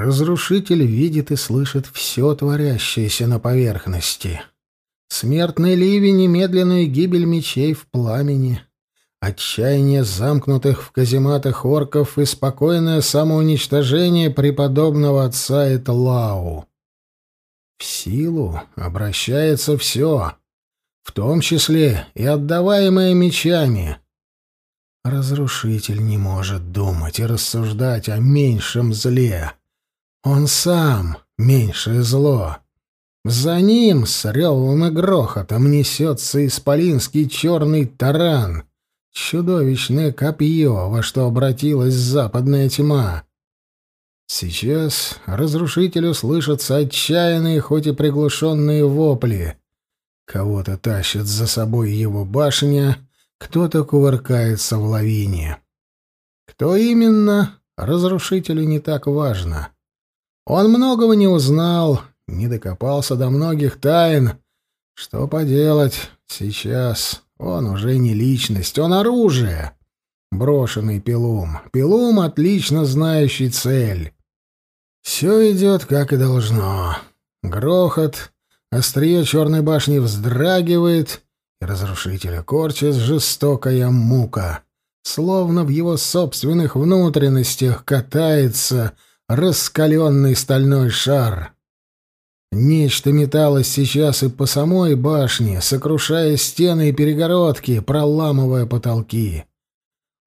Разрушитель видит и слышит все творящееся на поверхности. Смертный ливень и медленную гибель мечей в пламени, отчаяние замкнутых в казематах орков и спокойное самоуничтожение преподобного отца Этлау. В силу обращается все, в том числе и отдаваемое мечами. Разрушитель не может думать и рассуждать о меньшем зле. Он сам — меньшее зло. За ним с ревом и грохотом несется исполинский черный таран, чудовищное копье, во что обратилась западная тьма. Сейчас разрушителю слышатся отчаянные, хоть и приглушенные вопли. Кого-то тащит за собой его башня, кто-то кувыркается в лавине. Кто именно, разрушителю не так важно. Он многого не узнал, не докопался до многих тайн. Что поделать, сейчас он уже не личность, он оружие. Брошенный пилум. Пилум, отлично знающий цель. Все идет, как и должно. Грохот, острие черной башни вздрагивает, и разрушителя корчит жестокая мука. Словно в его собственных внутренностях катается раскаленный стальной шар. Нечто металось сейчас и по самой башне, сокрушая стены и перегородки, проламывая потолки.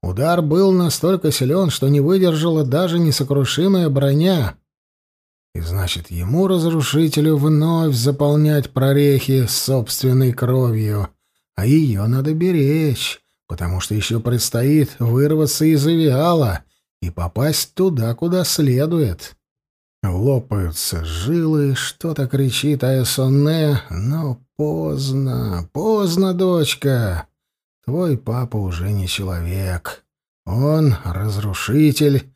Удар был настолько силен, что не выдержала даже несокрушимая броня. И значит, ему, разрушителю, вновь заполнять прорехи собственной кровью, а ее надо беречь, потому что еще предстоит вырваться из авиала и попасть туда, куда следует. Лопаются жилы, что-то кричит Аэсоне, но поздно, поздно, дочка. Твой папа уже не человек. Он разрушитель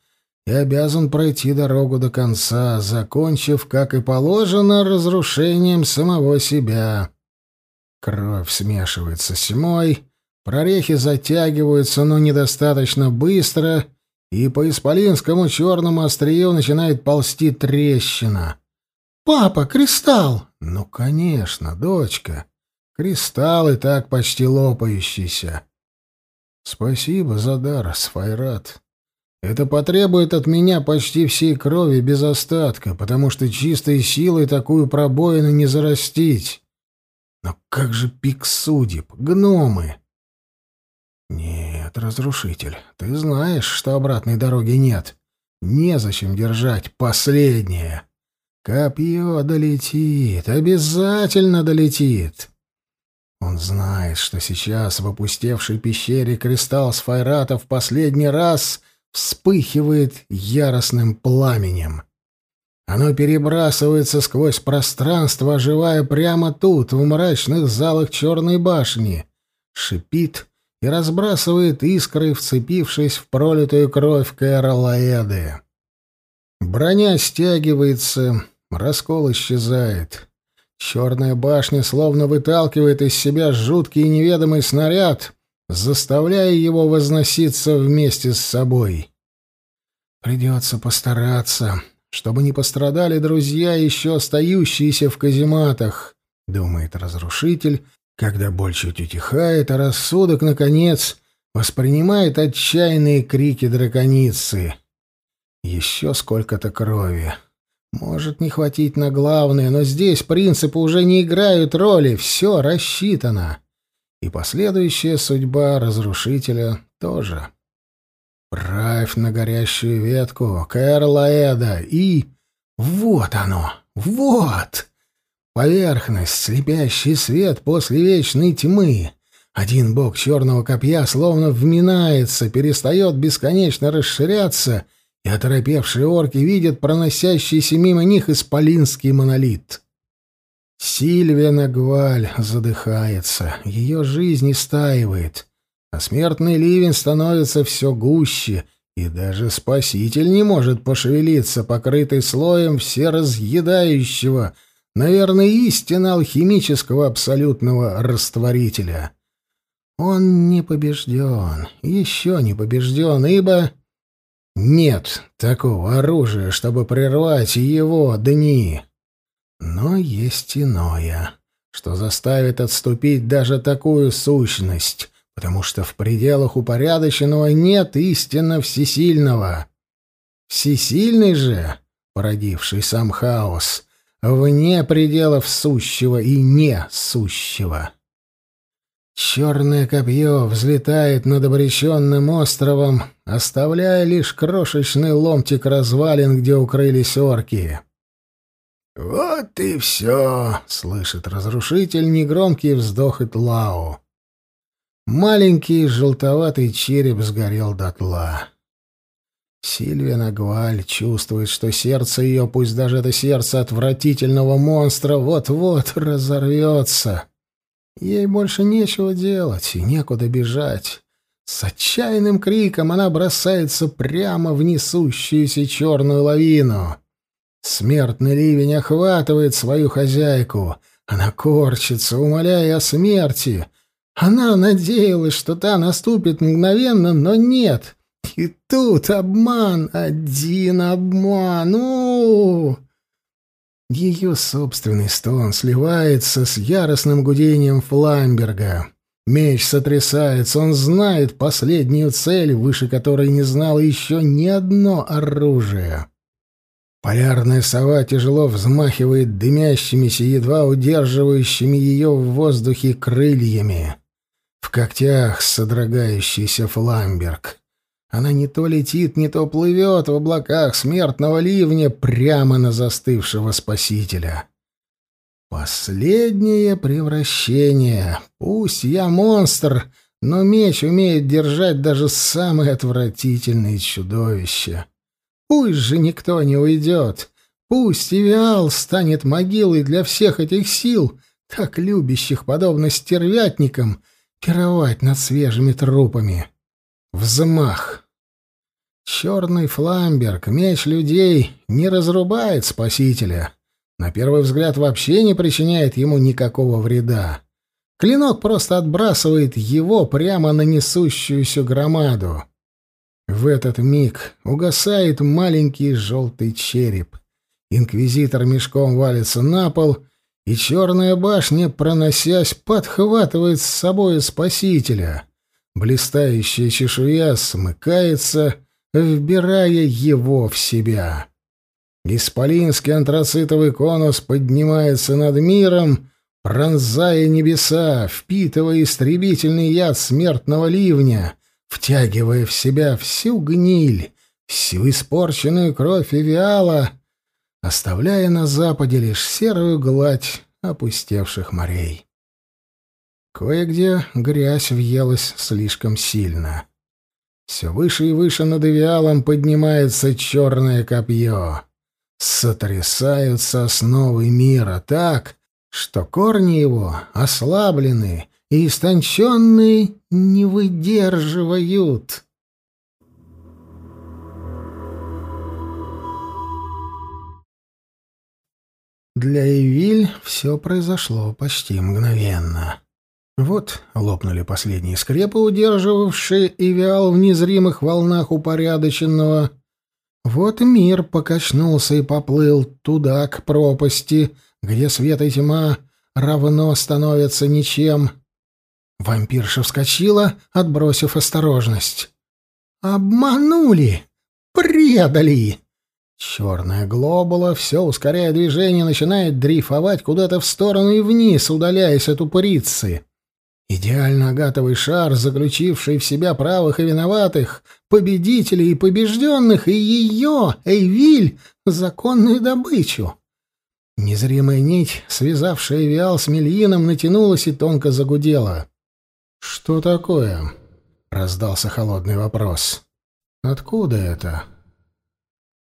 и обязан пройти дорогу до конца, закончив, как и положено, разрушением самого себя. Кровь смешивается с тьмой, прорехи затягиваются, но недостаточно быстро — и по исполинскому черному острию начинает ползти трещина. «Папа, кристалл!» «Ну, конечно, дочка. Кристалл и так почти лопающийся». «Спасибо за дар, Сфайрат. Это потребует от меня почти всей крови без остатка, потому что чистой силой такую пробоину не зарастить. Но как же пик судеб, гномы!» «Нет, разрушитель, ты знаешь, что обратной дороги нет. Незачем держать последнее. Копье долетит, обязательно долетит». Он знает, что сейчас в опустевшей пещере кристалл сфайрата в последний раз вспыхивает яростным пламенем. Оно перебрасывается сквозь пространство, оживая прямо тут, в мрачных залах черной башни, шипит и разбрасывает искры, вцепившись в пролитую кровь Кэра. Броня стягивается, раскол исчезает. Черная башня словно выталкивает из себя жуткий и неведомый снаряд, заставляя его возноситься вместе с собой. Придется постараться, чтобы не пострадали друзья, еще остающиеся в казематах, — думает разрушитель, когда боль чуть утихает, а рассудок, наконец, воспринимает отчаянные крики драконицы. Еще сколько-то крови. Может не хватить на главное, но здесь принципы уже не играют роли, все рассчитано. И последующая судьба разрушителя тоже. Правь на горящую ветку, Кэрлаэда, и... Вот оно! Вот! Поверхность, слепящий свет после вечной тьмы. Один бок черного копья словно вминается, перестает бесконечно расширяться, и оторопевшие орки видят проносящийся мимо них исполинский монолит. Сильвия Нагваль задыхается, ее жизнь истаивает, а смертный ливень становится все гуще, и даже спаситель не может пошевелиться, покрытый слоем всеразъедающего — Наверное, истина алхимического абсолютного растворителя. Он не побежден, еще не побежден, ибо Нет такого оружия, чтобы прервать его дни. Но есть иное, что заставит отступить даже такую сущность, потому что в пределах упорядоченного нет истинно всесильного. Всесильный же, породивший сам хаос, вне пределов сущего и не сущего. Черное копье взлетает над обреченным островом, оставляя лишь крошечный ломтик развалин, где укрылись орки. «Вот и все!» — слышит разрушитель негромкий вздох Итлау. Маленький желтоватый череп сгорел дотла. Сильвия Нагваль чувствует, что сердце ее, пусть даже это сердце отвратительного монстра, вот-вот разорвется. Ей больше нечего делать и некуда бежать. С отчаянным криком она бросается прямо в несущуюся черную лавину. Смертный ливень охватывает свою хозяйку. Она корчится, умоляя о смерти. Она надеялась, что та наступит мгновенно, но нет. И тут обман, один обман. У, Ее собственный стон сливается с яростным гудением Фламберга. Меч сотрясается, он знает последнюю цель, выше которой не знало еще ни одно оружие. Полярная сова тяжело взмахивает дымящимися, едва удерживающими ее в воздухе крыльями. В когтях содрогающийся фламберг. Она не то летит, не то плывет в облаках смертного ливня прямо на застывшего спасителя. Последнее превращение. Пусть я монстр, но меч умеет держать даже самые отвратительные чудовища. Пусть же никто не уйдет. Пусть Ивиал станет могилой для всех этих сил, так любящих, подобно стервятникам, пировать над свежими трупами. Взмах. Черный фламберг, меч людей, не разрубает спасителя. На первый взгляд вообще не причиняет ему никакого вреда. Клинок просто отбрасывает его прямо на несущуюся громаду. В этот миг угасает маленький желтый череп. Инквизитор мешком валится на пол, и черная башня, проносясь, подхватывает с собой спасителя. Блистающая чешуя смыкается, вбирая его в себя. Исполинский антрацитовый конус поднимается над миром, пронзая небеса, впитывая истребительный яд смертного ливня, втягивая в себя всю гниль, всю испорченную кровь Эвиала, оставляя на западе лишь серую гладь опустевших морей. Кое-где грязь въелась слишком сильно. Все выше и выше над Эвиалом поднимается черное копье. Сотрясаются основы мира так, что корни его ослаблены и истонченные не выдерживают. Для Эвиль все произошло почти мгновенно. Вот лопнули последние скрепы, удерживавшие Эвиал в незримых волнах упорядоченного. Вот мир покачнулся и поплыл туда, к пропасти, где свет и тьма равно становятся ничем. Вампирша вскочила, отбросив осторожность. «Обманули! Предали!» Черная глобула, все ускоряя движение, начинает дрейфовать куда-то в сторону и вниз, удаляясь от упырицы. Идеально агатовый шар, заключивший в себя правых и виноватых, победителей и побежденных, и ее, Эйвиль, законную добычу. Незримая нить, связавшая Виал с Мельином, натянулась и тонко загудела. «Что такое?» — раздался холодный вопрос. «Откуда это?»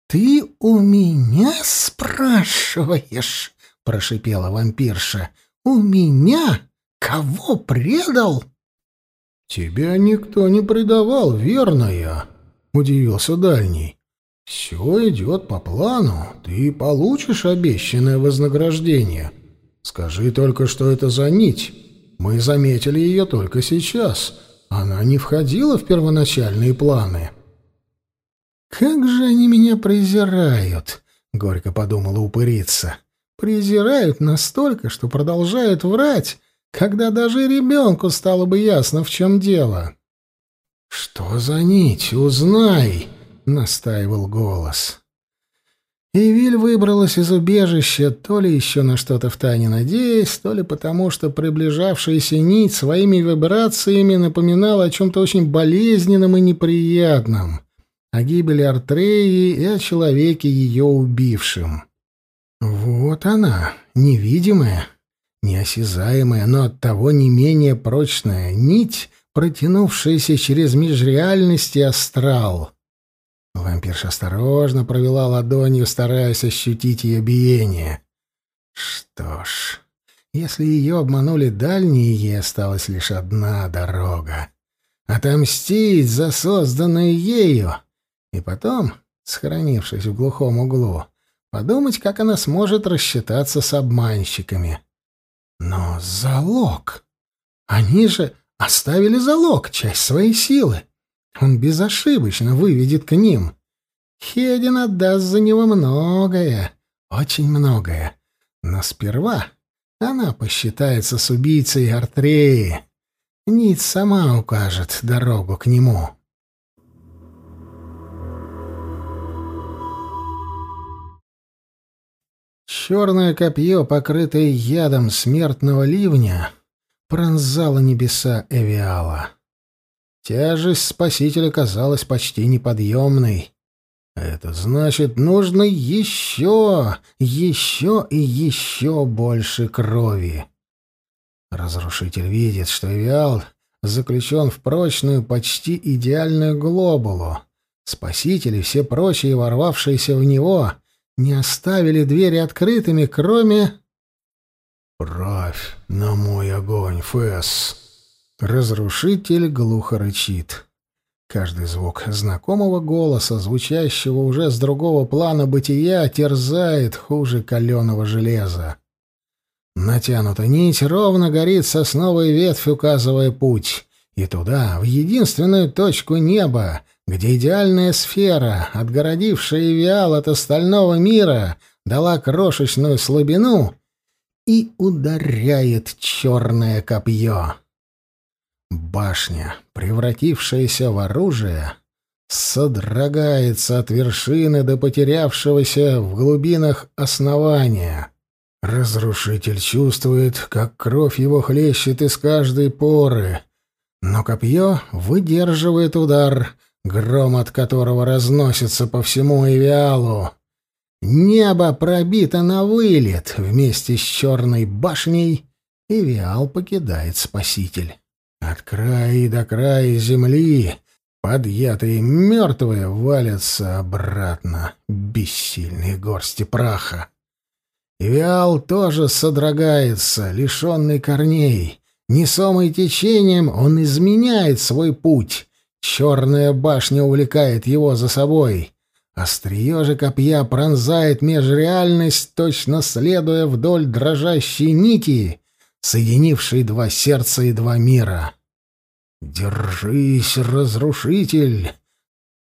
«Ты у меня спрашиваешь?» — прошипела вампирша. «У меня?» Кого предал? Тебя никто не предавал, верно я? Удивился дальний. Все идет по плану. Ты получишь обещанное вознаграждение. Скажи только, что это за нить. Мы заметили ее только сейчас. Она не входила в первоначальные планы. «Как же они меня презирают!» — горько подумала упырица. «Презирают настолько, что продолжают врать, когда даже ребенку стало бы ясно, в чем дело». «Что за нить? Узнай!» — настаивал голос. Ивиль выбралась из убежища, то ли еще на что-то втайне надеясь, то ли потому, что приближавшаяся нить своими вибрациями напоминала о чем-то очень болезненном и неприятном, о гибели Артреи и о человеке ее убившем. Вот она, невидимая, неосязаемая, но оттого не менее прочная нить, протянувшаяся через межреальность и астрал — Вампирша осторожно провела ладонью, стараясь ощутить ее биение. Что ж, если ее обманули дальние, ей осталась лишь одна дорога — отомстить за созданную ею, и потом, схоронившись в глухом углу, подумать, как она сможет рассчитаться с обманщиками. Но залог! Они же оставили залог, часть своей силы. Он безошибочно выведет к ним. Хедин отдаст за него многое, очень многое. Но сперва она посчитается с убийцей Артреи. Нить сама укажет дорогу к нему. Черное копье, покрытое ядом смертного ливня, пронзало небеса Эвиала. Тяжесть спасителя казалась почти неподъемной. Это значит, нужно еще, еще и еще больше крови. Разрушитель видит, что Эвиал заключен в прочную, почти идеальную глобулу. Спасители, все прочие, ворвавшиеся в него, не оставили двери открытыми, кроме... «Правь на мой огонь, Фэс!» Разрушитель глухо рычит. Каждый звук знакомого голоса, звучащего уже с другого плана бытия, терзает хуже каленого железа. Натянута нить ровно горит сосновой ветвь, указывая путь. И туда, в единственную точку неба, где идеальная сфера, отгородившая Виал от остального мира, дала крошечную слабину и ударяет черное копье. Башня, превратившаяся в оружие, содрогается от вершины до потерявшегося в глубинах основания. Разрушитель чувствует, как кровь его хлещет из каждой поры, но копье выдерживает удар, гром от которого разносится по всему Эвиалу. Небо пробито на вылет вместе с черной башней, Эвиал покидает спаситель. От края до края земли подъятые мертвые валятся обратно, бессильные горсти праха. Виал тоже содрогается, лишенный корней. Несомый течением, он изменяет свой путь. Черная башня увлекает его за собой. Острие же копья пронзает межреальность, точно следуя вдоль дрожащей нити, соединившей два сердца и два мира. «Держись, разрушитель!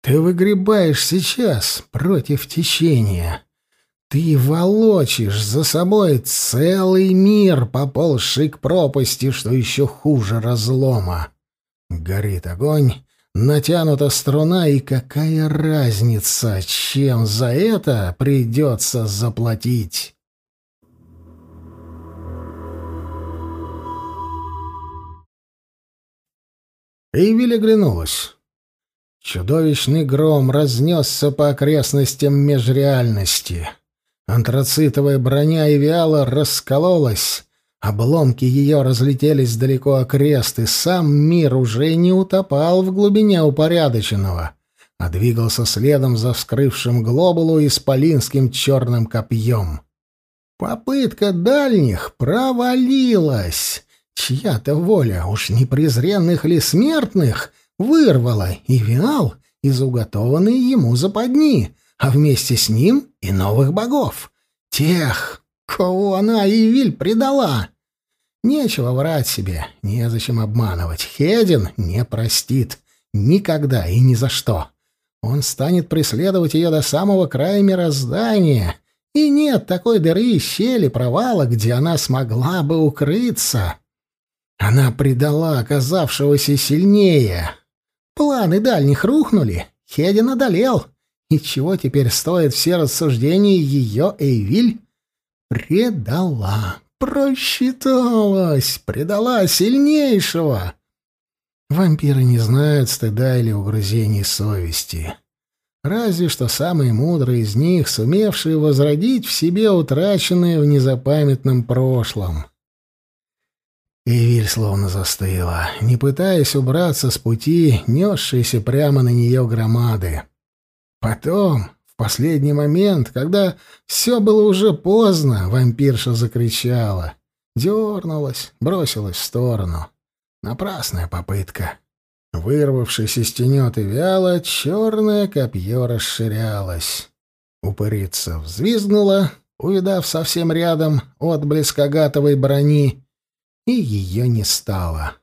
Ты выгребаешь сейчас против течения. Ты волочишь за собой целый мир, поползший к пропасти, что еще хуже разлома. Горит огонь, натянута струна, и какая разница, чем за это придется заплатить?» Эйвиль оглянулась. Чудовищный гром разнесся по окрестностям межреальности. Антрацитовая броня Эвиала раскололась, обломки ее разлетелись далеко окрест, и сам мир уже не утопал в глубине упорядоченного, а двигался следом за вскрывшим глобулу исполинским черным копьем. Попытка дальних провалилась. Чья-то воля, уж не презренных ли смертных, вырвала и Виал из уготованной ему западни, а вместе с ним и новых богов. Тех, кого она и предала. Нечего врать себе, незачем обманывать. Хедин не простит. Никогда и ни за что. Он станет преследовать ее до самого края мироздания, и нет такой дыры и щели провала, где она смогла бы укрыться. Она предала оказавшегося сильнее. Планы дальних рухнули, Хедин одолел. И чего теперь стоит все рассуждения ее Эйвиль? Предала, просчиталась, предала сильнейшего. Вампиры не знают стыда или угрызений совести. Разве что самые мудрые из них, сумевшие возродить в себе утраченное в незапамятном прошлом. Эвиль словно застыла, не пытаясь убраться с пути, несшиеся прямо на нее громады. Потом, последний момент, когда все было уже поздно, вампирша закричала, дернулась, бросилась в сторону. Напрасная попытка. Вырвавшись из тенеты вяло, черное копье расширялось. Упырица взвизгнула, увидав совсем рядом отблеск агатовой брони, и ее не стало.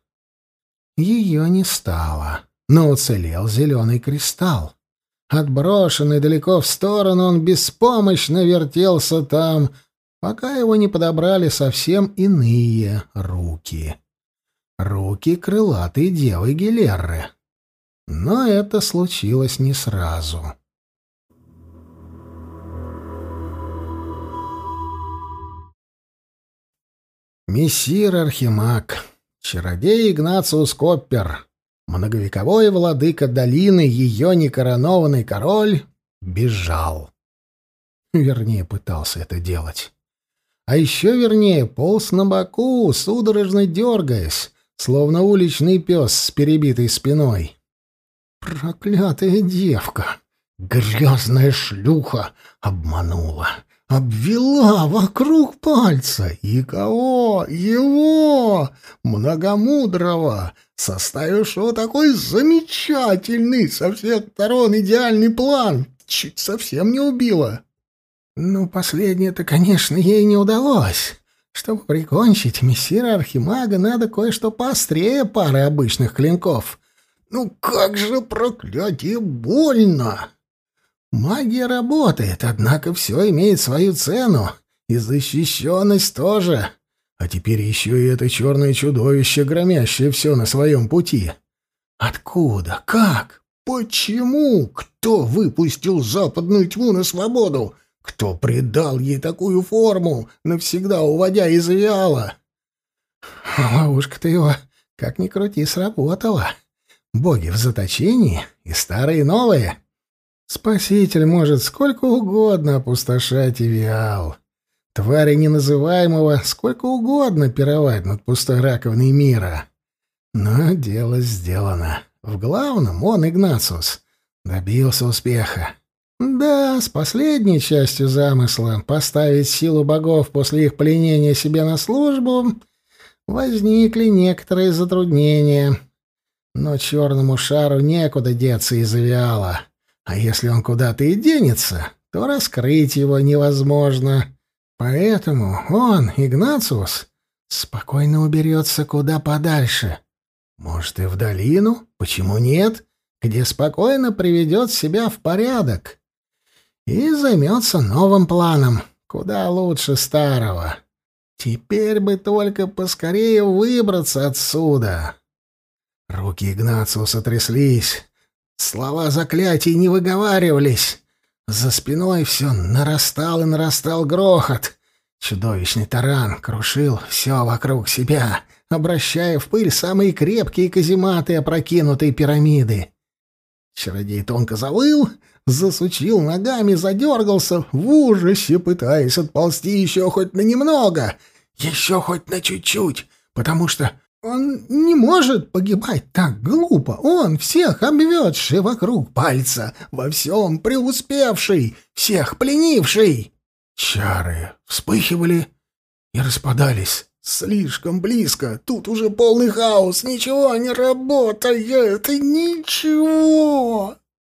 Ее не стало, но уцелел зеленый кристалл. Отброшенный далеко в сторону, он беспомощно вертелся там, пока его не подобрали совсем иные руки. Руки крылатой девы Гелерры. Но это случилось не сразу. Мессир Архимаг, чародей Игнациус Коппер, многовековой владыка долины, ее некоронованный король, бежал. Вернее, пытался это делать. А еще вернее, полз на боку, судорожно дергаясь, словно уличный пес с перебитой спиной. Проклятая девка! Грязная шлюха обманула обвела вокруг пальца. И кого? Его, многомудрого, составившего такой замечательный со всех сторон идеальный план, чуть совсем не убила. Ну, последнее-то, конечно, ей не удалось. Чтобы прикончить мессира Архимага, надо кое-что поострее пары обычных клинков. Ну как же проклятие больно! Магия работает, однако все имеет свою цену. И защищенность тоже. А теперь еще и это черное чудовище, громящее все на своем пути. Откуда? Как? Почему? Кто выпустил западную тьму на свободу? Кто придал ей такую форму, навсегда уводя из Виала? Ловушка-то его, как ни крути, сработала. Боги в заточении, и старые, и новые. Спаситель может сколько угодно опустошать Эвиал. Твари неназываемого сколько угодно пировать над пустой раковиной мира. Но дело сделано. В главном он, Игнациус, добился успеха. Да, с последней частью замысла — поставить силу богов после их пленения себе на службу — возникли некоторые затруднения. Но черному шару некуда деться из Авиала. А если он куда-то и денется, то раскрыть его невозможно. Поэтому он, Игнациус, спокойно уберется куда подальше. Может, и в долину? Почему нет? Где спокойно приведет себя в порядок. И займется новым планом, куда лучше старого. Теперь бы только поскорее выбраться отсюда. Руки Игнациуса тряслись. Слова заклятий не выговаривались. За спиной все нарастал и нарастал грохот. Чудовищный таран крушил все вокруг себя, обращая в пыль самые крепкие казематы опрокинутой пирамиды. Чародей тонко завыл, засучил ногами, задергался, в ужасе пытаясь отползти еще хоть на немного, еще хоть на чуть-чуть, потому что он не может погибать так глупо. Он всех обведший вокруг пальца, во всем преуспевший, всех пленивший. Чары вспыхивали и распадались. Слишком близко. Тут уже полный хаос. Ничего не работает. Ничего.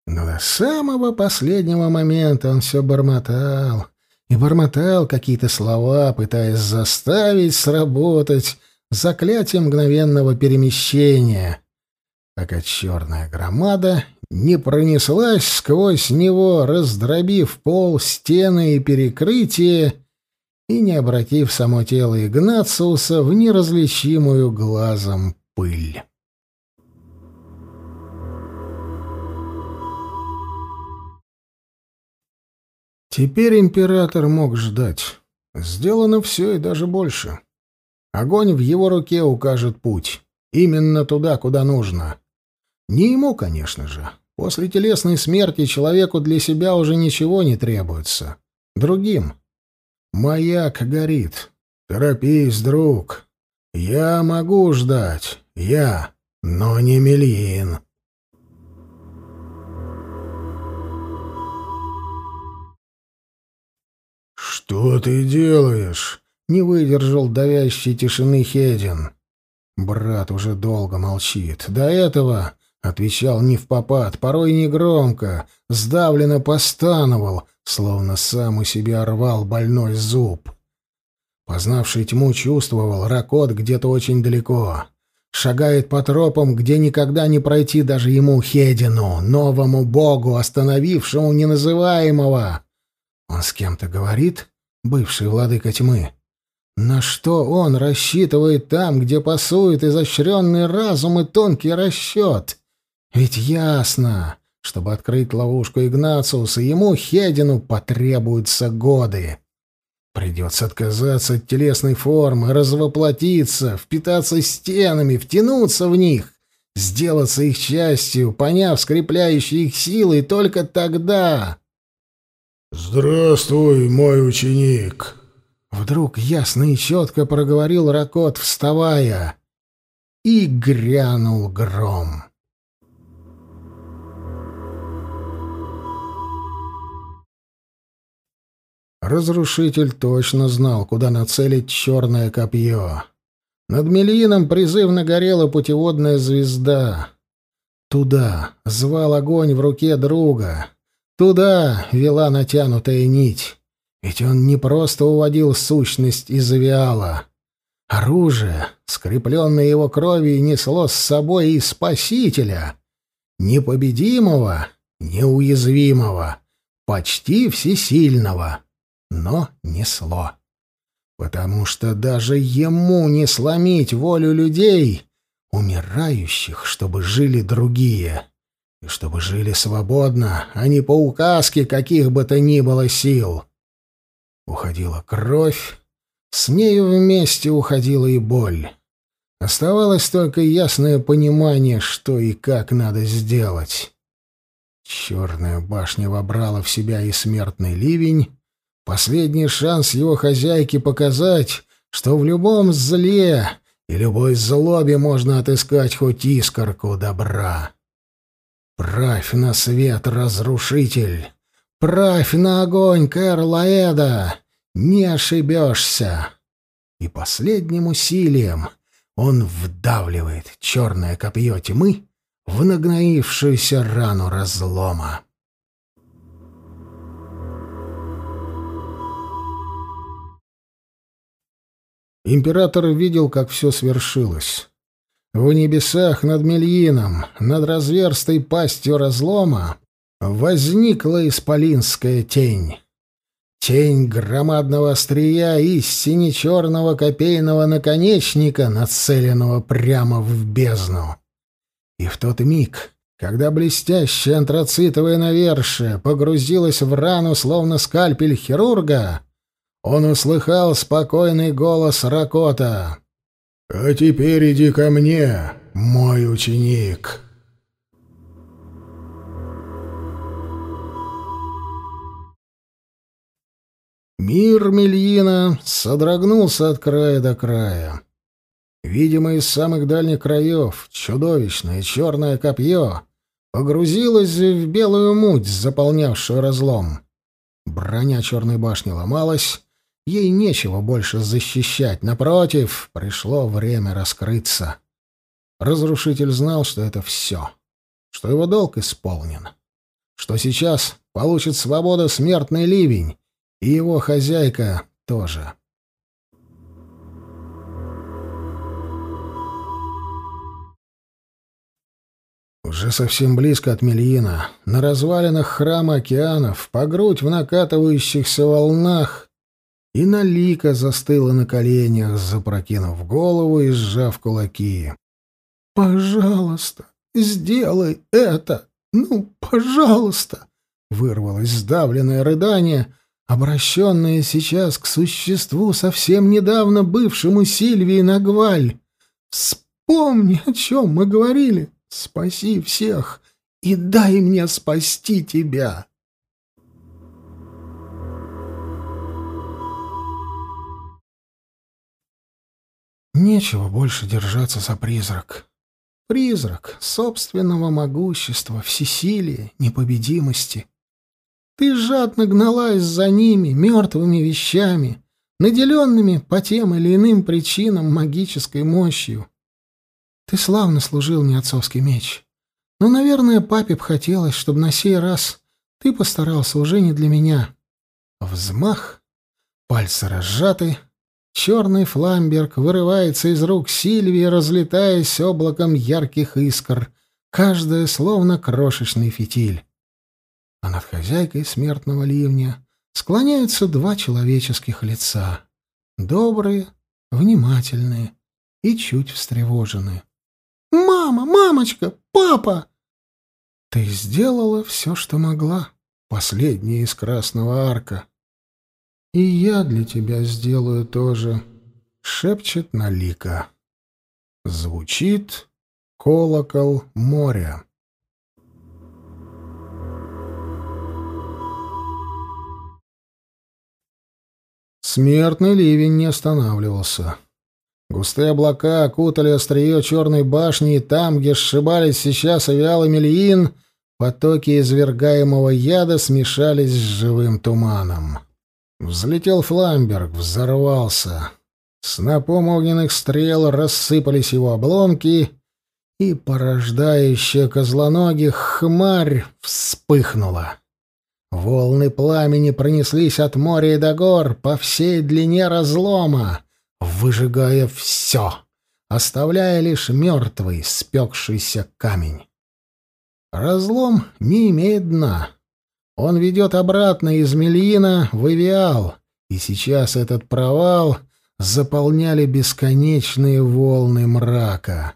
Но до самого последнего момента он все бормотал. И бормотал какие-то слова, пытаясь заставить сработать заклятие мгновенного перемещения, пока черная громада не пронеслась сквозь него, раздробив пол, стены и перекрытие, и не обратив само тело Игнациуса в неразличимую глазом пыль. Теперь император мог ждать. Сделано все и даже больше. Огонь в его руке укажет путь. Именно туда, куда нужно. Не ему, конечно же. После телесной смерти человеку для себя уже ничего не требуется. Другим. Маяк горит. Торопись, друг. Я могу ждать. Я, но не Мельин. «Что ты делаешь?» — не выдержал давящей тишины Хедин. Брат уже долго молчит. До этого отвечал не в попад, порой не громко, сдавленно постановал, словно сам у себя рвал больной зуб. Познавший тьму чувствовал, Ракот где-то очень далеко. Шагает по тропам, где никогда не пройти даже ему, Хедину, новому богу, остановившему неназываемого. Он с кем-то говорит? бывший владыка тьмы. На что он рассчитывает там, где пасует изощренный разум и тонкий расчет? Ведь ясно, чтобы открыть ловушку Игнациуса, ему, Хедину, потребуются годы. Придется отказаться от телесной формы, развоплотиться, впитаться стенами, втянуться в них, сделаться их частью, поняв скрепляющие их силы, только тогда «Здравствуй, мой ученик!» Вдруг ясно и четко проговорил Ракот, вставая, и грянул гром. Разрушитель точно знал, куда нацелить черное копье. Над Мельином призывно горела путеводная звезда. Туда звал огонь в руке друга. Туда вела натянутая нить. Ведь он не просто уводил сущность из авиала. Оружие, скрепленное его кровью, несло с собой и спасителя. Непобедимого, неуязвимого, почти всесильного. Но несло. Потому что даже ему не сломить волю людей, умирающих, чтобы жили другие и чтобы жили свободно, а не по указке каких бы то ни было сил. Уходила кровь, с нею вместе уходила и боль. Оставалось только ясное понимание, что и как надо сделать. Черная башня вобрала в себя и смертный ливень, последний шанс его хозяйки показать, что в любом зле и любой злобе можно отыскать хоть искорку добра. Правь на свет, разрушитель! Правь на огонь, Кэрлаэда! Не ошибешься!» И последним усилием он вдавливает черное копье тьмы в нагноившуюся рану разлома. Император видел, как все свершилось. В небесах над Мельином, над разверстой пастью разлома, возникла исполинская тень. Тень громадного острия и сине-черного копейного наконечника, нацеленного прямо в бездну. И в тот миг, когда блестящее антрацитовое навершие погрузилось в рану, словно скальпель хирурга, он услыхал спокойный голос Ракота. «А теперь иди ко мне, мой ученик». Мир Мельина содрогнулся от края до края. Видимо, из самых дальних краев чудовищное черное копье погрузилось в белую муть, заполнявшую разлом. Броня черной башни ломалась, Ей нечего больше защищать. Напротив, пришло время раскрыться. Разрушитель знал, что это все. Что его долг исполнен. Что сейчас получит свободу смертный ливень. И его хозяйка тоже. Уже совсем близко от Мельина, на развалинах храма океанов, по грудь в накатывающихся волнах, и Налика застыла на коленях, запрокинув голову и сжав кулаки. «Пожалуйста, сделай это! Ну, пожалуйста!» Вырвалось сдавленное рыдание, обращенное сейчас к существу, совсем недавно бывшему Сильвии Нагваль. «Вспомни, о чем мы говорили!» Спаси всех и дай мне спасти тебя. Нечего больше держаться за призрак. Призрак собственного могущества, всесилия, непобедимости. Ты жадно гналась за ними, мертвыми вещами, наделенными по тем или иным причинам магической мощью. Ты славно служил мне отцовский меч. Но, наверное, папе б хотелось, чтобы на сей раз ты постарался уже не для меня. Взмах, пальцы разжаты, черный фламберг вырывается из рук Сильвии, разлетаясь облаком ярких искр, каждая словно крошечный фитиль. А над хозяйкой смертного ливня склоняются два человеческих лица. Добрые, внимательные и чуть встревоженные. «Мама! Мамочка! Папа!» «Ты сделала все, что могла, последняя из Красного Арка. И я для тебя сделаю тоже», — шепчет Налика. Звучит колокол моря. Смертный ливень не останавливался. Густые облака окутали острие черной башни, и там, где сшибались сейчас авиалы Мельин, потоки извергаемого яда смешались с живым туманом. Взлетел Фламберг, взорвался. Снопом огненных стрел рассыпались его обломки, и порождающая козлоногих хмарь вспыхнула. Волны пламени пронеслись от моря и до гор по всей длине разлома, выжигая все, оставляя лишь мертвый, спекшийся камень. Разлом не имеет дна. Он ведет обратно из Мельина в Эвиал, и сейчас этот провал заполняли бесконечные волны мрака.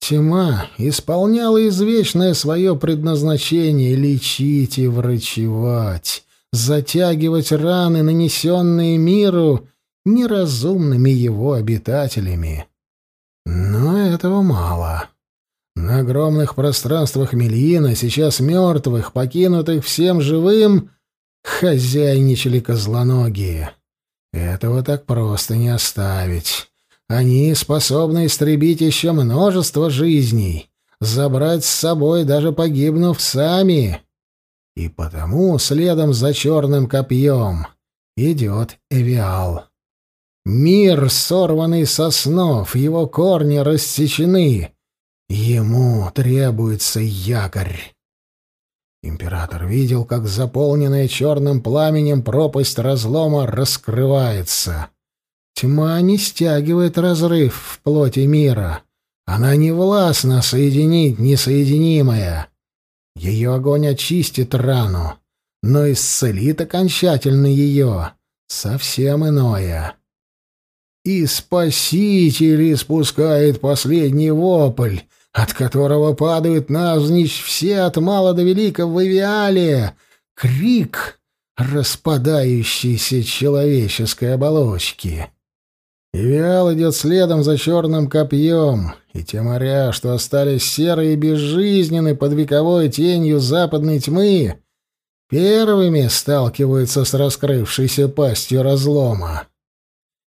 Тьма исполняла извечное свое предназначение — лечить и врачевать, затягивать раны, нанесенные миру, неразумными его обитателями. Но этого мало. На огромных пространствах Мельина, сейчас мертвых, покинутых всем живым, хозяйничали козлоногие. Этого так просто не оставить. Они способны истребить еще множество жизней, забрать с собой, даже погибнув сами. И потому следом за черным копьем идет Эвиал. Мир, сорванный со снов, его корни рассечены. Ему требуется якорь. Император видел, как заполненная черным пламенем пропасть разлома раскрывается. Тьма не стягивает разрыв в плоти мира. Она не властна соединить несоединимое. Ее огонь очистит рану, но исцелит окончательно ее. Совсем иное и Спаситель испускает последний вопль, от которого падают навзничь все от мала до велика в Ивиале. Крик распадающейся человеческой оболочки. Ивиал идет следом за черным копьем, и те моря, что остались серые и безжизненны под вековой тенью западной тьмы, первыми сталкиваются с раскрывшейся пастью разлома.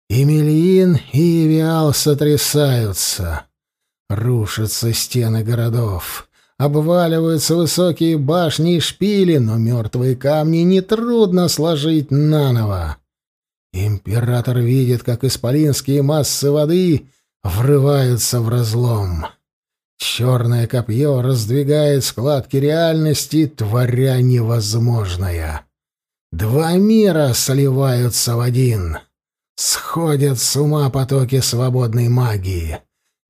И Мельин, и Эвиал сотрясаются. Рушатся стены городов. Обваливаются высокие башни и шпили, но мертвые камни нетрудно сложить наново. Император видит, как исполинские массы воды врываются в разлом. Черное копье раздвигает складки реальности, творя невозможное. Два мира сливаются в один — Сходят с ума потоки свободной магии.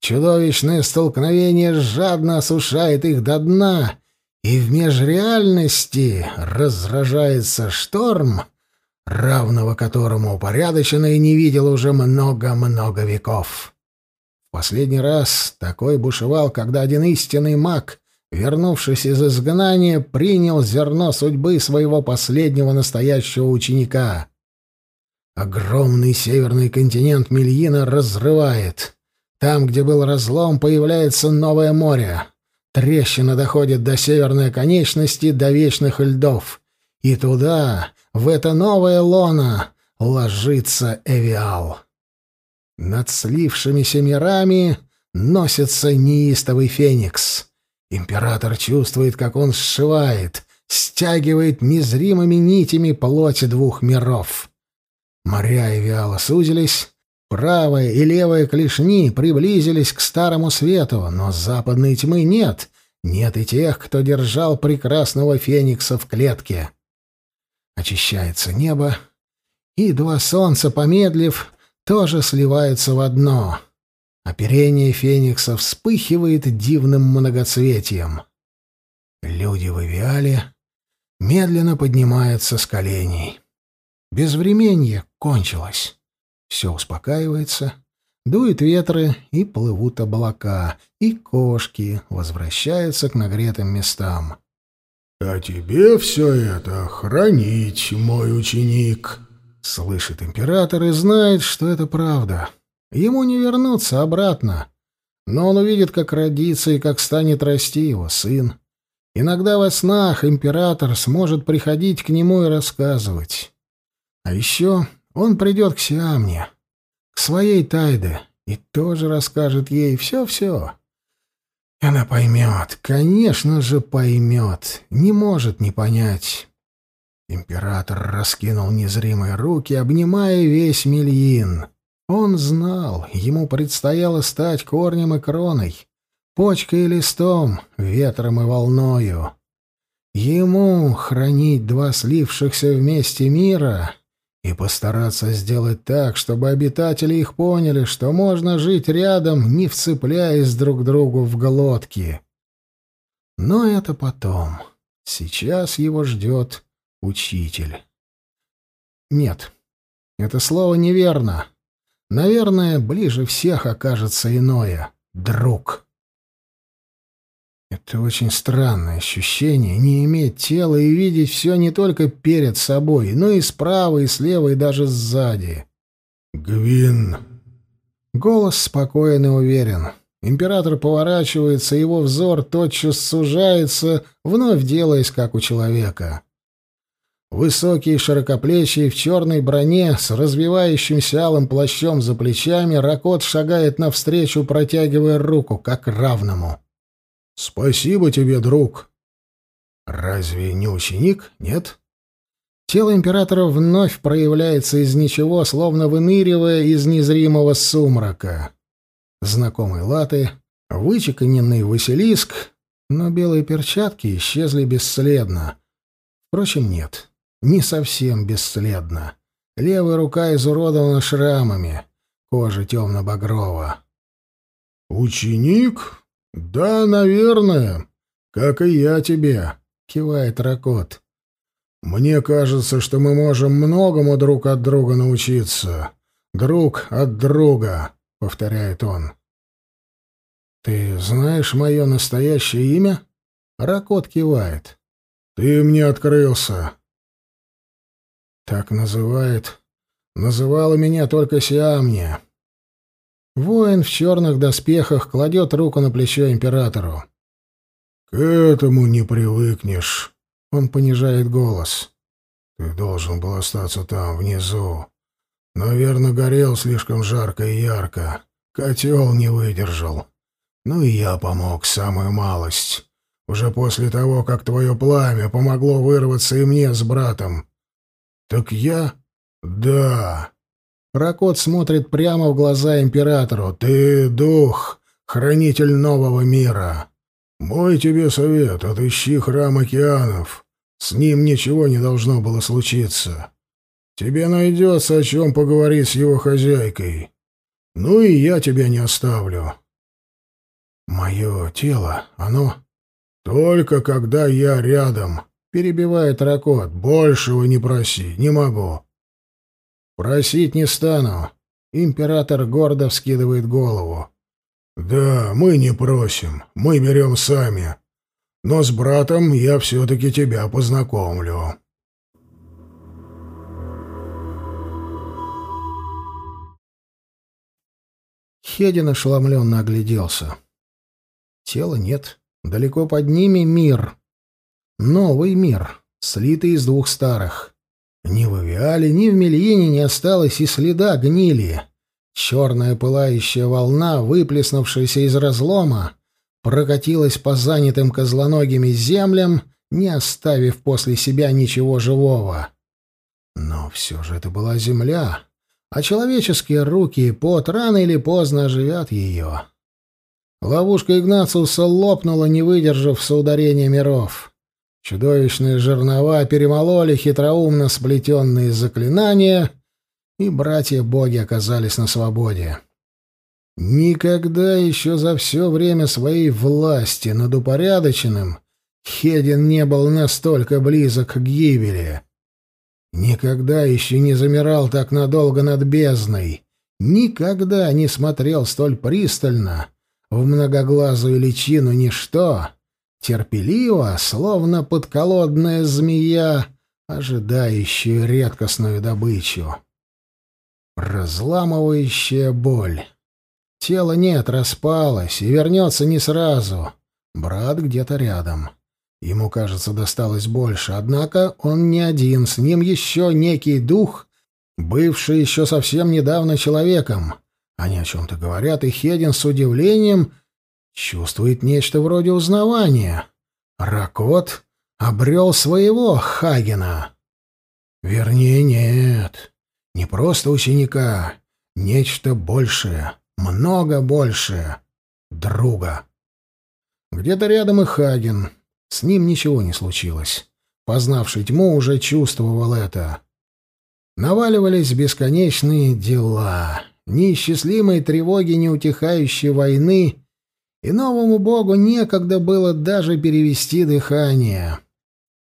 Чудовищное столкновение жадно осушает их до дна, и в межреальности разражается шторм, равного которому упорядоченное не видел уже много-много веков. В последний раз такой бушевал, когда один истинный маг, вернувшись из изгнания, принял зерно судьбы своего последнего настоящего ученика. Огромный северный континент Мельина разрывает. Там, где был разлом, появляется новое море. Трещина доходит до северной конечности, до вечных льдов. И туда, в это новое лоно, ложится Эвиал. Над слившимися мирами носится неистовый феникс. Император чувствует, как он сшивает, стягивает незримыми нитями плоть двух миров. Моря Эвиала сузились, правая и левая клешни приблизились к старому свету, но западной тьмы нет, нет и тех, кто держал прекрасного феникса в клетке. Очищается небо, и два солнца, помедлив, тоже сливаются в одно. Оперение феникса вспыхивает дивным многоцветием. Люди в Эвиале медленно поднимаются с коленей. Безвременье кончилось. Все успокаивается, дуют ветры и плывут облака, и кошки возвращаются к нагретым местам. «А тебе все это хранить, мой ученик!» Слышит император и знает, что это правда. Ему не вернуться обратно. Но он увидит, как родится и как станет расти его сын. Иногда во снах император сможет приходить к нему и рассказывать. А еще он придет к Сиамне, к своей Тайде, и тоже расскажет ей все-все. Она поймет, конечно же поймет, не может не понять. Император раскинул незримые руки, обнимая весь Мельин. Он знал, ему предстояло стать корнем и кроной, почкой и листом, ветром и волною. Ему хранить два слившихся вместе мира и постараться сделать так, чтобы обитатели их поняли, что можно жить рядом, не вцепляясь друг другу в глотки. Но это потом. Сейчас его ждет учитель. Нет, это слово неверно. Наверное, ближе всех окажется иное — друг. Это очень странное ощущение — не иметь тела и видеть все не только перед собой, но и справа, и слева, и даже сзади. «Гвин!» Голос спокоен и уверен. Император поворачивается, его взор тотчас сужается, вновь делаясь как у человека. Высокий, широкоплечий, в черной броне, с развивающимся алым плащом за плечами, Ракот шагает навстречу, протягивая руку, как равному. «Спасибо тебе, друг!» «Разве не ученик? Нет?» Тело императора вновь проявляется из ничего, словно выныривая из незримого сумрака. Знакомые латы, вычеканенный Василиск, но белые перчатки исчезли бесследно. Впрочем, нет, не совсем бесследно. Левая рука изуродована шрамами, кожа темно-багрова. «Ученик?» «Да, наверное. Как и я тебе», — кивает Ракот. «Мне кажется, что мы можем многому друг от друга научиться. Друг от друга», — повторяет он. «Ты знаешь мое настоящее имя?» Ракот кивает. «Ты мне открылся». «Так называет. Называла меня только Сиамния. Воин в черных доспехах кладет руку на плечо императору. «К этому не привыкнешь», — он понижает голос. «Ты должен был остаться там, внизу. Наверное, горел слишком жарко и ярко. Котел не выдержал. Ну и я помог, самую малость. Уже после того, как твое пламя помогло вырваться и мне с братом. Так я... Да, Ракот смотрит прямо в глаза императору. «Ты дух, хранитель нового мира. Мой тебе совет — отыщи храм океанов. С ним ничего не должно было случиться. Тебе найдется о чем поговорить с его хозяйкой. Ну и я тебя не оставлю. Мое тело, оно... Только когда я рядом, перебивает Ракот. Большего не проси, не могу. Просить не стану. Император гордо вскидывает голову. Да, мы не просим, мы берем сами. Но с братом я все-таки тебя познакомлю. Хедин ошеломленно огляделся. Тела нет. Далеко под ними мир. Новый мир, слитый из двух старых. Ни в Авиале, ни в Мельине не осталось и следа гнили. Черная пылающая волна, выплеснувшаяся из разлома, прокатилась по занятым козлоногими землям, не оставив после себя ничего живого. Но все же это была земля, а человеческие руки и пот рано или поздно оживят ее. Ловушка Игнациуса лопнула, не выдержав соударения миров. Чудовищные жернова перемололи хитроумно сплетенные заклинания, и братья-боги оказались на свободе. Никогда еще за все время своей власти над упорядоченным Хедин не был настолько близок к гибели. Никогда еще не замирал так надолго над бездной, никогда не смотрел столь пристально в многоглазую личину ничто, терпеливо, словно подколодная змея, ожидающая редкостную добычу. Разламывающая боль. Тело нет, распалось и вернется не сразу. Брат где-то рядом. — Ему, кажется, досталось больше, однако он не один, с ним еще некий дух, бывший еще совсем недавно человеком. Они о чем-то говорят, и Хедин с удивлением чувствует нечто вроде узнавания. Ракот обрел своего Хагена. Вернее, нет, не просто ученика, нечто большее, много большее, друга. Где-то рядом и Хаген, с ним ничего не случилось. Познавший тьму уже чувствовал это. Наваливались бесконечные дела, неисчислимые тревоги неутихающей войны, и новому богу некогда было даже перевести дыхание.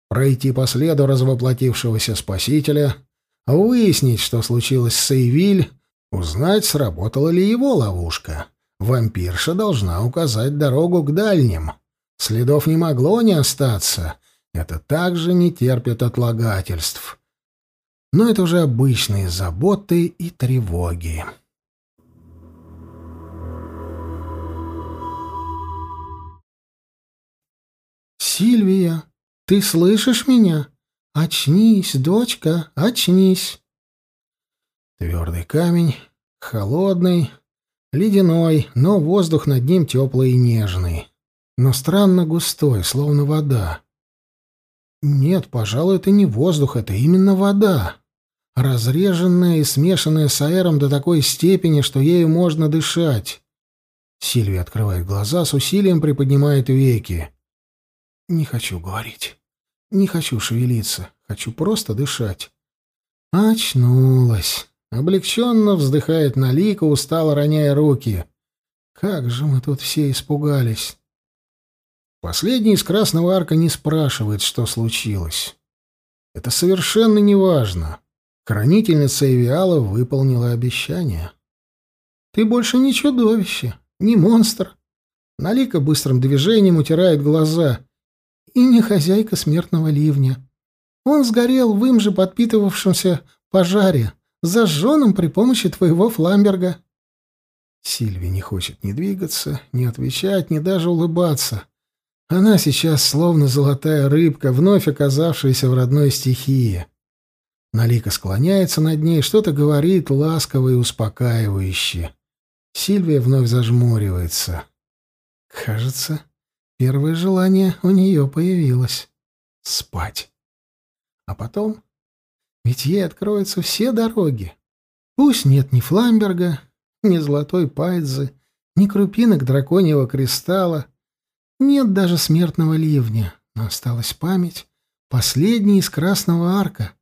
Пройти по следу развоплотившегося спасителя, выяснить, что случилось с Эйвиль, узнать, сработала ли его ловушка. Вампирша должна указать дорогу к дальним — Следов не могло не остаться. Это также не терпит отлагательств. Но это уже обычные заботы и тревоги. «Сильвия, ты слышишь меня? Очнись, дочка, очнись!» Твердый камень, холодный, ледяной, но воздух над ним теплый и нежный но странно густой, словно вода. Нет, пожалуй, это не воздух, это именно вода. Разреженная и смешанная с аэром до такой степени, что ею можно дышать. Сильвия открывает глаза, с усилием приподнимает веки. Не хочу говорить. Не хочу шевелиться. Хочу просто дышать. Очнулась. Облегченно вздыхает Налика, устало роняя руки. Как же мы тут все испугались. Последний из Красного Арка не спрашивает, что случилось. Это совершенно не важно. Хранительница Эвиала выполнила обещание. «Ты больше не чудовище, не монстр». Налика быстрым движением утирает глаза. «И не хозяйка смертного ливня. Он сгорел в им же подпитывавшемся пожаре, зажженном при помощи твоего фламберга». Сильви не хочет ни двигаться, ни отвечать, ни даже улыбаться. Она сейчас словно золотая рыбка, вновь оказавшаяся в родной стихии. Налика склоняется над ней, что-то говорит ласково и успокаивающе. Сильвия вновь зажмуривается. Кажется, первое желание у нее появилось — спать. А потом... Ведь ей откроются все дороги. Пусть нет ни Фламберга, ни золотой пайдзы, ни крупинок драконьего кристалла, нет даже смертного ливня, но осталась память, последний из Красного Арка,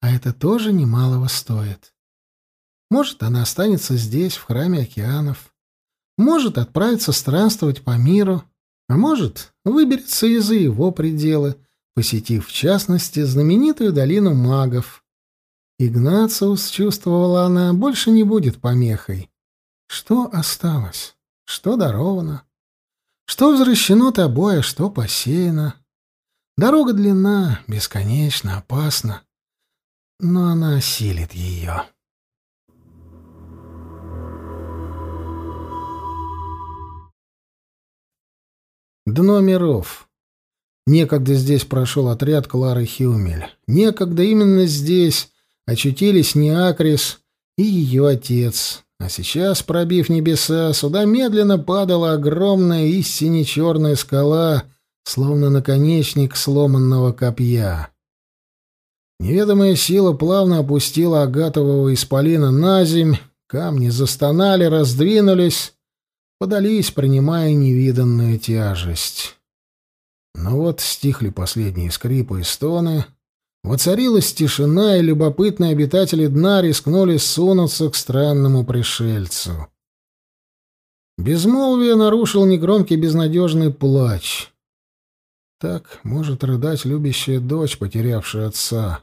а это тоже немалого стоит. Может, она останется здесь, в храме океанов. может отправиться странствовать по миру, а может выберется и за его пределы, посетив в частности знаменитую долину магов. Игнациус, чувствовала она, больше не будет помехой. Что осталось? Что даровано? Что возвращено тобой, а что посеяно? Дорога длинна, бесконечно опасна, но она осилит ее. Дно миров. Некогда здесь прошел отряд Клары Хюмель. Некогда именно здесь очутились Неакрис и ее отец. А сейчас, пробив небеса, сюда медленно падала огромная истине черная скала, словно наконечник сломанного копья. Неведомая сила плавно опустила агатового исполина на земь, камни застонали, раздвинулись, подались, принимая невиданную тяжесть. Но вот стихли последние скрипы и стоны, воцарилась тишина, и любопытные обитатели дна рискнули сунуться к странному пришельцу. Безмолвие нарушил негромкий безнадежный плач. Так может рыдать любящая дочь, потерявшая отца,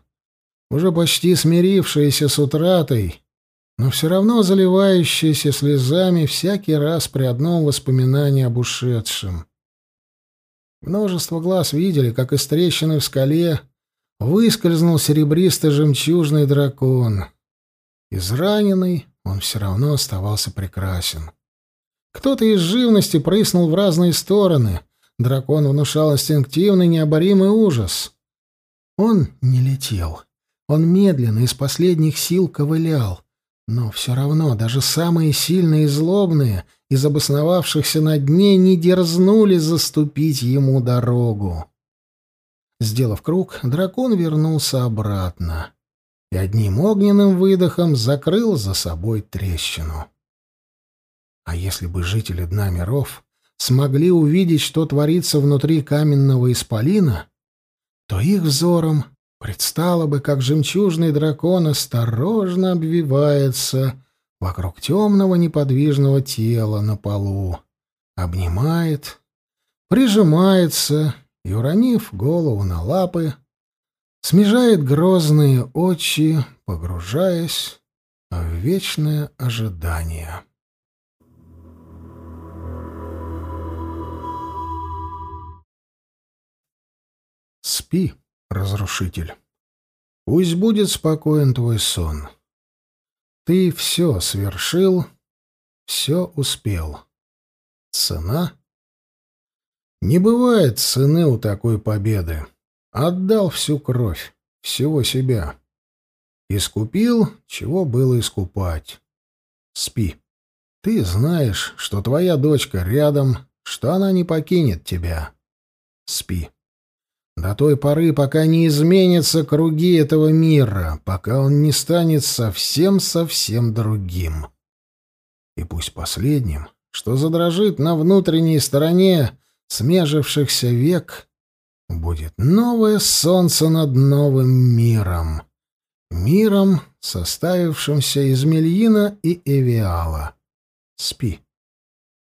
уже почти смирившаяся с утратой, но все равно заливающаяся слезами всякий раз при одном воспоминании об ушедшем. Множество глаз видели, как из трещины в скале выскользнул серебристый жемчужный дракон. Израненный он все равно оставался прекрасен. Кто-то из живности прыснул в разные стороны. Дракон внушал инстинктивный необоримый ужас. Он не летел. Он медленно, из последних сил ковылял. Но все равно даже самые сильные и злобные из обосновавшихся на дне не дерзнули заступить ему дорогу. Сделав круг, дракон вернулся обратно и одним огненным выдохом закрыл за собой трещину. А если бы жители дна миров смогли увидеть, что творится внутри каменного исполина, то их взором Предстало бы, как жемчужный дракон осторожно обвивается вокруг темного неподвижного тела на полу, обнимает, прижимается и, уронив голову на лапы, смежает грозные очи, погружаясь в вечное ожидание. Спи разрушитель. Пусть будет спокоен твой сон. Ты все свершил, все успел. Цена? Не бывает цены у такой победы. Отдал всю кровь, всего себя. Искупил, чего было искупать. Спи. Ты знаешь, что твоя дочка рядом, что она не покинет тебя. Спи. До той поры, пока не изменятся круги этого мира, пока он не станет совсем-совсем другим. И пусть последним, что задрожит на внутренней стороне смежившихся век, будет новое солнце над новым миром. Миром, составившимся из Мельина и Эвиала. Спи.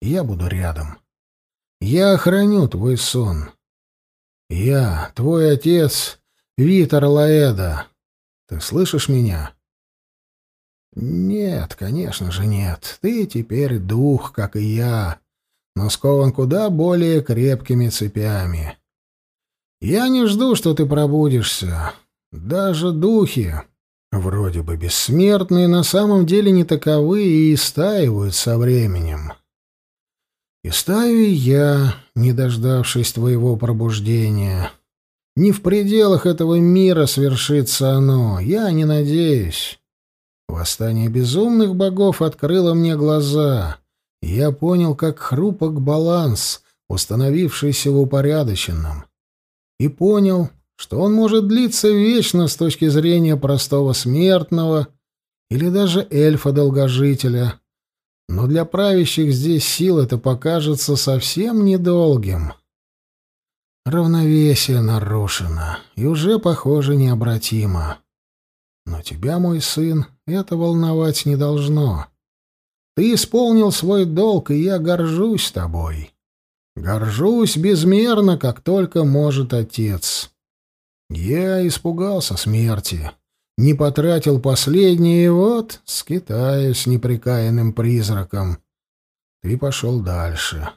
Я буду рядом. Я охраню твой сон. «Я, твой отец, Витер Лаэда. Ты слышишь меня?» «Нет, конечно же нет. Ты теперь дух, как и я, но скован куда более крепкими цепями. Я не жду, что ты пробудишься. Даже духи, вроде бы бессмертные, на самом деле не таковы и истаивают со временем. И стаю я, не дождавшись твоего пробуждения. Не в пределах этого мира свершится оно, я не надеюсь. Восстание безумных богов открыло мне глаза, я понял, как хрупок баланс, установившийся в упорядоченном. И понял, что он может длиться вечно с точки зрения простого смертного или даже эльфа-долгожителя, но для правящих здесь сил это покажется совсем недолгим. Равновесие нарушено и уже, похоже, необратимо. Но тебя, мой сын, это волновать не должно. Ты исполнил свой долг, и я горжусь тобой. Горжусь безмерно, как только может отец. Я испугался смерти, не потратил последнее, и вот скитаюсь неприкаянным призраком. Ты пошел дальше.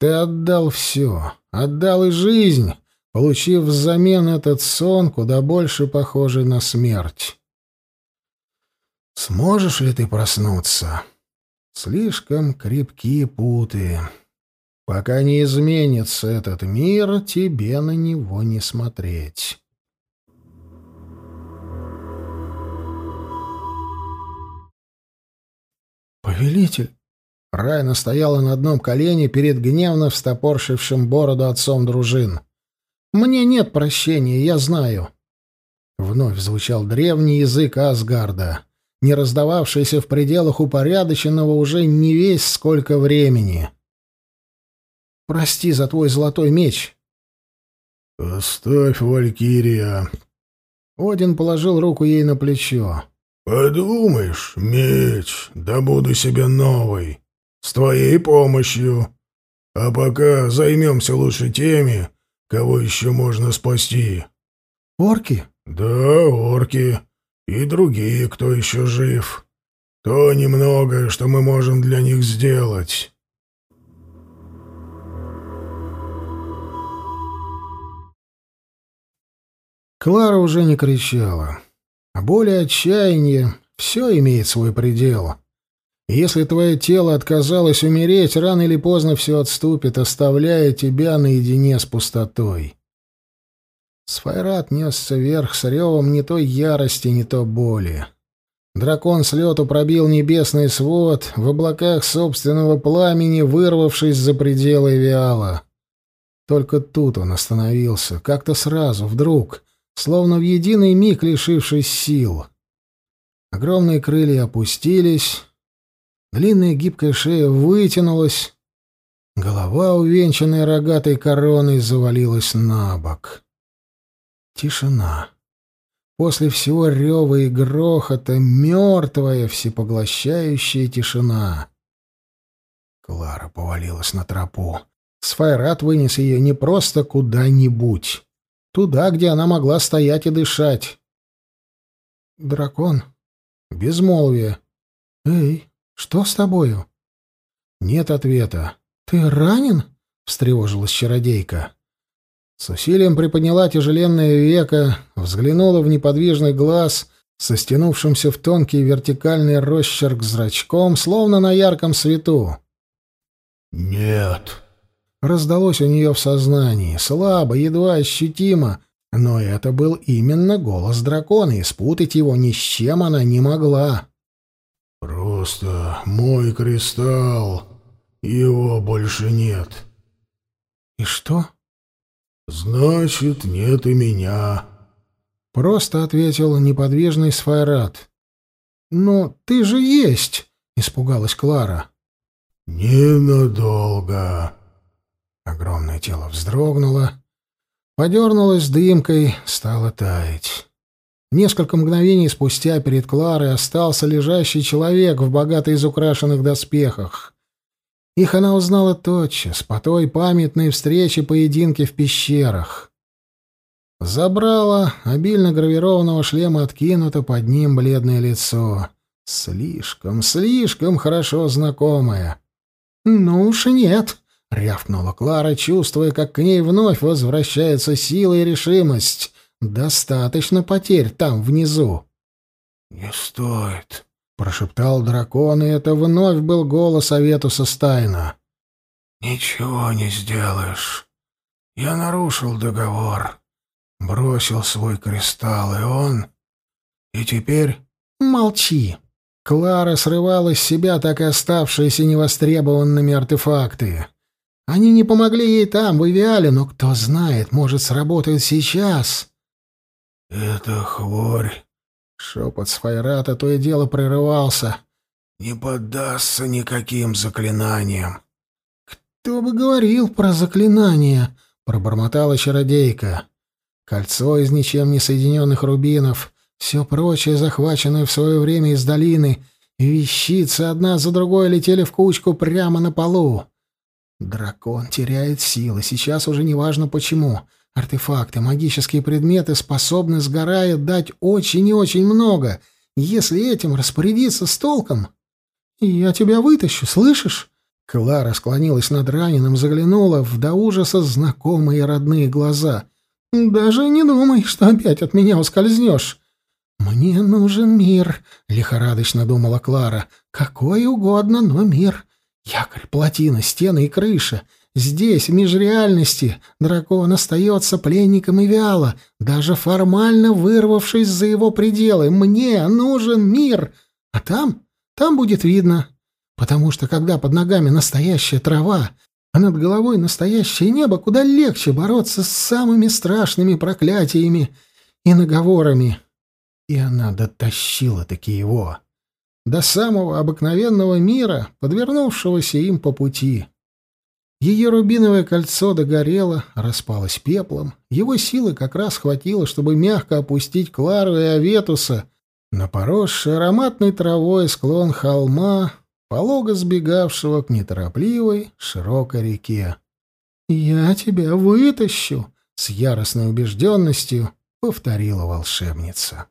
Ты отдал все, отдал и жизнь, получив взамен этот сон, куда больше похожий на смерть. Сможешь ли ты проснуться? Слишком крепкие путы. Пока не изменится этот мир, тебе на него не смотреть. «Повелитель!» Райна стояла на одном колене перед гневно встопоршившим бороду отцом дружин. «Мне нет прощения, я знаю». Вновь звучал древний язык Асгарда, не раздававшийся в пределах упорядоченного уже не весь сколько времени. «Прости за твой золотой меч». «Оставь, Валькирия». Один положил руку ей на плечо. «Подумаешь, меч, добуду себе новый, с твоей помощью. А пока займемся лучше теми, кого еще можно спасти». «Орки?» «Да, орки. И другие, кто еще жив. То немногое, что мы можем для них сделать». Клара уже не кричала. А боль и отчаяние — все имеет свой предел. Если твое тело отказалось умереть, рано или поздно все отступит, оставляя тебя наедине с пустотой. Сфайрат несся вверх с ревом не то ярости, не то боли. Дракон с лету пробил небесный свод, в облаках собственного пламени вырвавшись за пределы Виала. Только тут он остановился, как-то сразу, вдруг, словно в единый миг лишившись сил. Огромные крылья опустились, длинная гибкая шея вытянулась, голова, увенчанная рогатой короной, завалилась на бок. Тишина. После всего рева и грохота мертвая, всепоглощающая тишина. Клара повалилась на тропу. Сфайрат вынес ее не просто куда-нибудь. Туда, где она могла стоять и дышать. «Дракон?» Безмолвие. «Эй, что с тобою?» Нет ответа. «Ты ранен?» — встревожилась чародейка. С усилием приподняла тяжеленное веко, взглянула в неподвижный глаз, со стянувшимся в тонкий вертикальный росчерк зрачком, словно на ярком свету. «Нет», раздалось у нее в сознании, слабо, едва ощутимо, но это был именно голос дракона, и спутать его ни с чем она не могла. «Просто мой кристалл. Его больше нет». «И что?» «Значит, нет и меня», — просто ответил неподвижный Сфайрат. «Но ты же есть!» — испугалась Клара. «Ненадолго», Огромное тело вздрогнуло, подернулось дымкой, стало таять. Несколько мгновений спустя перед Кларой остался лежащий человек в богато изукрашенных доспехах. Их она узнала тотчас, по той памятной встрече поединки в пещерах. Забрала, обильно гравированного шлема откинуто под ним бледное лицо. Слишком, слишком хорошо знакомое. «Ну уж нет», — рявкнула Клара, чувствуя, как к ней вновь возвращается сила и решимость. «Достаточно потерь там, внизу». «Не стоит», — прошептал дракон, и это вновь был голос Аветуса Стайна. «Ничего не сделаешь. Я нарушил договор, бросил свой кристалл, и он... И теперь...» «Молчи!» Клара срывала с себя так и оставшиеся невостребованными артефакты. Они не помогли ей там, в Ивиале, но кто знает, может, сработают сейчас. «Это хворь!» Шепот Сфайрата то и дело прерывался. «Не поддастся никаким заклинаниям». «Кто бы говорил про заклинания?» — пробормотала чародейка. Кольцо из ничем не соединенных рубинов, все прочее, захваченное в свое время из долины, Вещицы одна за другой летели в кучку прямо на полу. Дракон теряет силы, сейчас уже не важно почему. Артефакты, магические предметы способны, сгорая, дать очень и очень много, если этим распорядиться с толком. «Я тебя вытащу, слышишь?» Клара склонилась над раненым, заглянула в до ужаса знакомые родные глаза. «Даже не думай, что опять от меня ускользнешь». «Мне нужен мир», — лихорадочно думала Клара. «Какой угодно, но мир. Якорь, плотина, стены и крыша. Здесь, в межреальности, дракон остается пленником Ивиала, даже формально вырвавшись за его пределы. Мне нужен мир. А там, там будет видно. Потому что когда под ногами настоящая трава, а над головой настоящее небо, куда легче бороться с самыми страшными проклятиями и наговорами. И она дотащила-таки его до самого обыкновенного мира, подвернувшегося им по пути. Ее рубиновое кольцо догорело, распалось пеплом. Его силы как раз хватило, чтобы мягко опустить Клару и Аветуса на поросший ароматной травой склон холма, полого сбегавшего к неторопливой широкой реке. «Я тебя вытащу!» — с яростной убежденностью повторила волшебница.